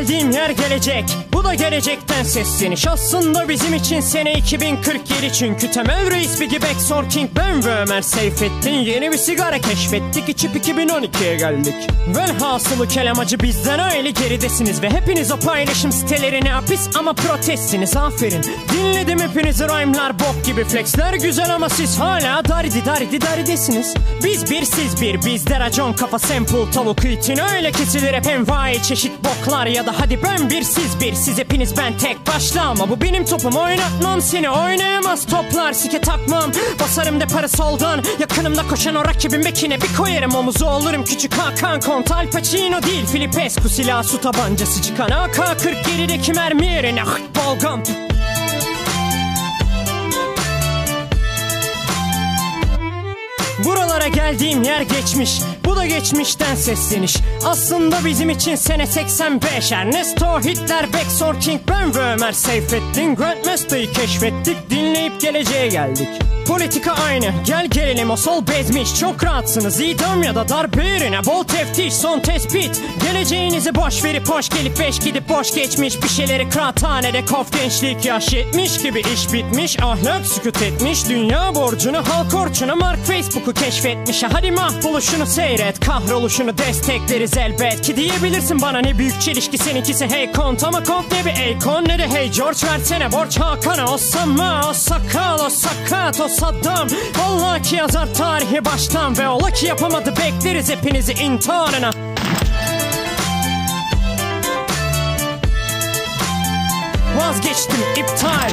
geldiğim yer gelecek. Bu da gelecekten sesleniş Aslında bizim için sene 2047 Çünkü temel reis Biggie Back Sorking Ben ve Ömer Seyfettin Yeni bir sigara keşfettik. İçip 2012'ye geldik. Velhasılı kelam acı bizden öyle geridesiniz. Ve hepiniz o paylaşım sitelerine hapis ama protestsiniz. Aferin. Dinledim hepinizi rhyme'lar bok gibi flexler Güzel ama siz hala daridi daridi daridesiniz. Biz bir siz bir. Bizde racon kafa sample tavuk için Öyle kesilir hep envai çeşit boklar Ya da hadi ben bir siz bir. Siz hepiniz ben tek başla Ama bu benim topum. Oynatmam seni oynayamaz toplar. Sike takmam basarım de para soldan. Yakınımda koşan o rakibin bekine bir koyarım. Omuzu olurum Küçük Hakan. Kont Al Pacino değil Filipescu silah su tabancası çıkan AK-47'deki mermi yerine balgam Buralara geldiğim yer geçmiş. Bu da geçmişten sesleniş. Aslında bizim için sene 85 Ernesto, Hitler, Beck, Sorking Ben ve Ömer Seyfettin Grandmaster'ı keşfettik. Dinleyip geleceğe geldik Politika aynı. Gel gelelim o sol bezmiş. Çok rahatsınız. İdam ya da darbe yerine Bol teftiş son tespit. Geleceğinizi boş verip hoş gelip beş gidip boş geçmiş. Bir şeyleri kıraathanede kof gençlik yaş yetmiş gibi iş bitmiş. Ahlak sükut etmiş. Dünya borcunu halk orçunu Mark Facebook'u keşfetmiş. Hadi mahvoluşunu seyret kahroluşunu destekleriz elbet. Ki diyebilirsin bana ne büyük çelişki seninkisi hey kont. Ama kont ne bir Akon ne de hey George. Versene borç Hakan'a O sama o sakal o sakat o Saddam Allah ki yazar tarihi baştan Ve ola ki yapamadı. Bekleriz hepinizi intiharına. Vazgeçtim iptal